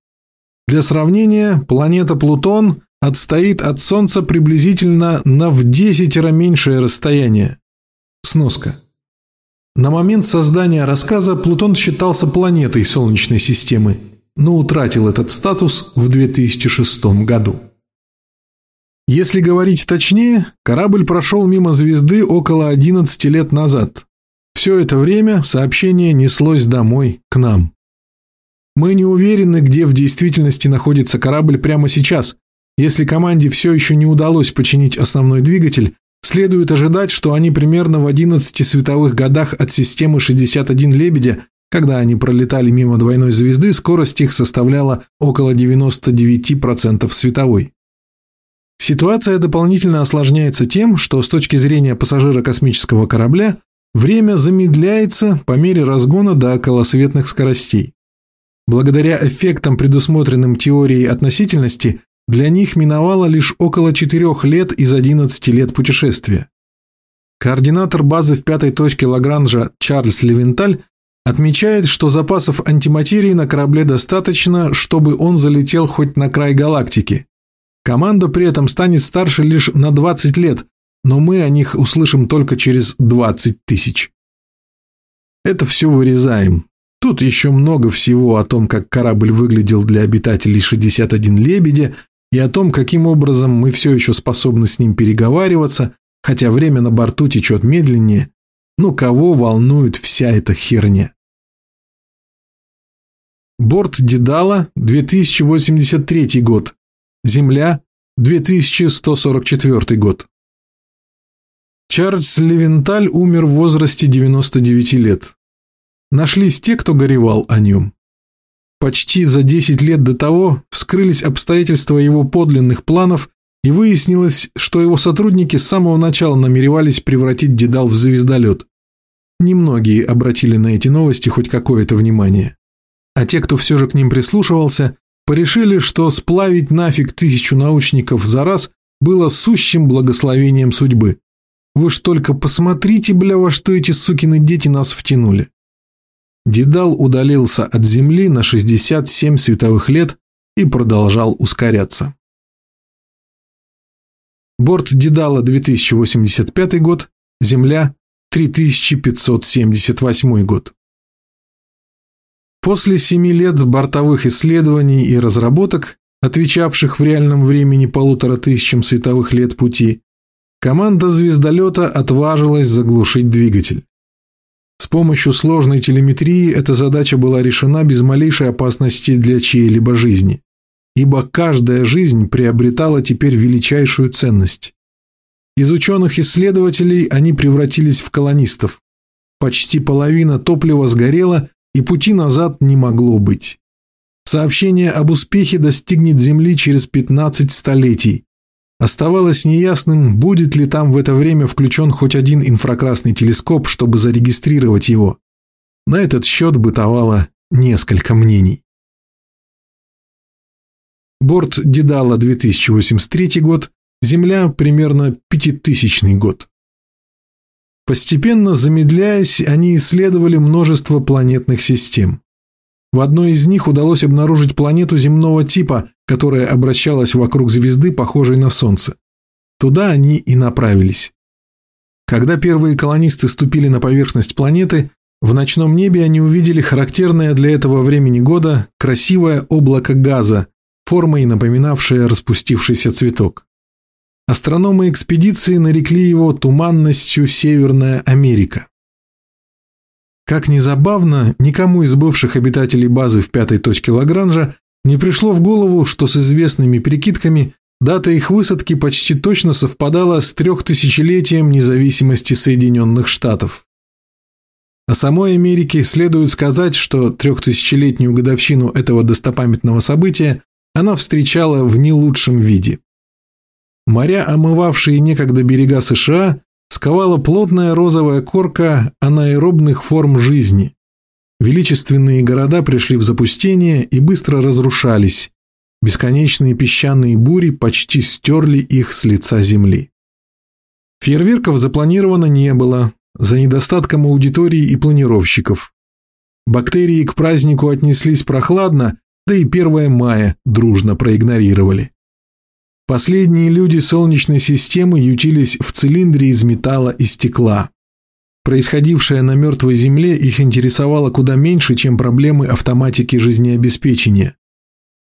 Для сравнения, планета Плутон отстоит от Солнца приблизительно на в десятеро меньшее расстояние. Сноска. На момент создания рассказа Плутон считался планетой Солнечной системы, но утратил этот статус в 2006 году. Если говорить точнее, корабль прошел мимо звезды около 11 лет назад. Все это время сообщение неслось домой, к нам. Мы не уверены, где в действительности находится корабль прямо сейчас. Если команде все еще не удалось починить основной двигатель, следует ожидать, что они примерно в 11 световых годах от системы 61 «Лебедя» Когда они пролетали мимо двойной звезды, скорость их составляла около 99% световой. Ситуация дополнительно осложняется тем, что с точки зрения пассажира космического корабля время замедляется по мере разгона до околосветных скоростей. Благодаря эффектам, предусмотренным теорией относительности, для них миновало лишь около 4 лет из 11 лет путешествия. Координатор базы в пятой точке Лагранжа Чарльз Левенталь отмечает, что запасов антиматерии на корабле достаточно, чтобы он залетел хоть на край галактики. Команда при этом станет старше лишь на 20 лет, но мы о них услышим только через 20 тысяч. Это все вырезаем. Тут еще много всего о том, как корабль выглядел для обитателей 61 лебедя, и о том, каким образом мы все еще способны с ним переговариваться, хотя время на борту течет медленнее, но кого волнует вся эта херня? Борт Дедала, 2083 год. Земля, 2144 год. Чарльз Левенталь умер в возрасте 99 лет. Нашлись те, кто горевал о нем. Почти за 10 лет до того вскрылись обстоятельства его подлинных планов, и выяснилось, что его сотрудники с самого начала намеревались превратить Дедал в звездолет. Немногие обратили на эти новости хоть какое-то внимание. А те, кто все же к ним прислушивался, порешили, что сплавить нафиг тысячу научников за раз было сущим благословением судьбы. Вы ж только посмотрите, бля, во что эти сукины дети нас втянули. Дедал удалился от Земли на 67 световых лет и продолжал ускоряться. Борт Дедала 2085 год, Земля 3578 год. После семи лет бортовых исследований и разработок, отвечавших в реальном времени полутора тысячам световых лет пути, команда звездолета отважилась заглушить двигатель. С помощью сложной телеметрии эта задача была решена без малейшей опасности для чьей-либо жизни, ибо каждая жизнь приобретала теперь величайшую ценность. Из ученых-исследователей они превратились в колонистов. Почти половина топлива сгорела, и пути назад не могло быть. Сообщение об успехе достигнет Земли через 15 столетий. Оставалось неясным, будет ли там в это время включен хоть один инфракрасный телескоп, чтобы зарегистрировать его. На этот счет бытовало несколько мнений. Борт Дедала 2083 год, Земля примерно 5000 год. Постепенно замедляясь, они исследовали множество планетных систем. В одной из них удалось обнаружить планету земного типа, которая обращалась вокруг звезды, похожей на Солнце. Туда они и направились. Когда первые колонисты ступили на поверхность планеты, в ночном небе они увидели характерное для этого времени года красивое облако газа, формой напоминавшее распустившийся цветок. Астрономы экспедиции нарекли его туманностью Северная Америка. Как ни забавно, никому из бывших обитателей базы в пятой точке Лагранжа не пришло в голову, что с известными прикидками дата их высадки почти точно совпадала с трехтысячелетием независимости Соединенных Штатов. О самой Америке следует сказать, что трехтысячелетнюю годовщину этого достопамятного события она встречала в не лучшем виде. Моря, омывавшие некогда берега США, сковала плотная розовая корка анаэробных форм жизни. Величественные города пришли в запустение и быстро разрушались. Бесконечные песчаные бури почти стерли их с лица земли. Фейерверков запланировано не было, за недостатком аудитории и планировщиков. Бактерии к празднику отнеслись прохладно, да и 1 мая дружно проигнорировали. Последние люди Солнечной системы ютились в цилиндре из металла и стекла. Происходившее на мертвой Земле их интересовало куда меньше, чем проблемы автоматики жизнеобеспечения.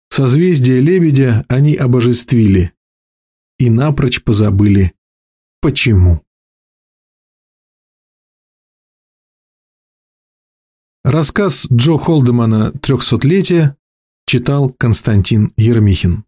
Созвездие Лебедя они обожествили и напрочь позабыли, почему. Рассказ Джо Холдемана «Трехсотлетие» читал Константин Ермихин.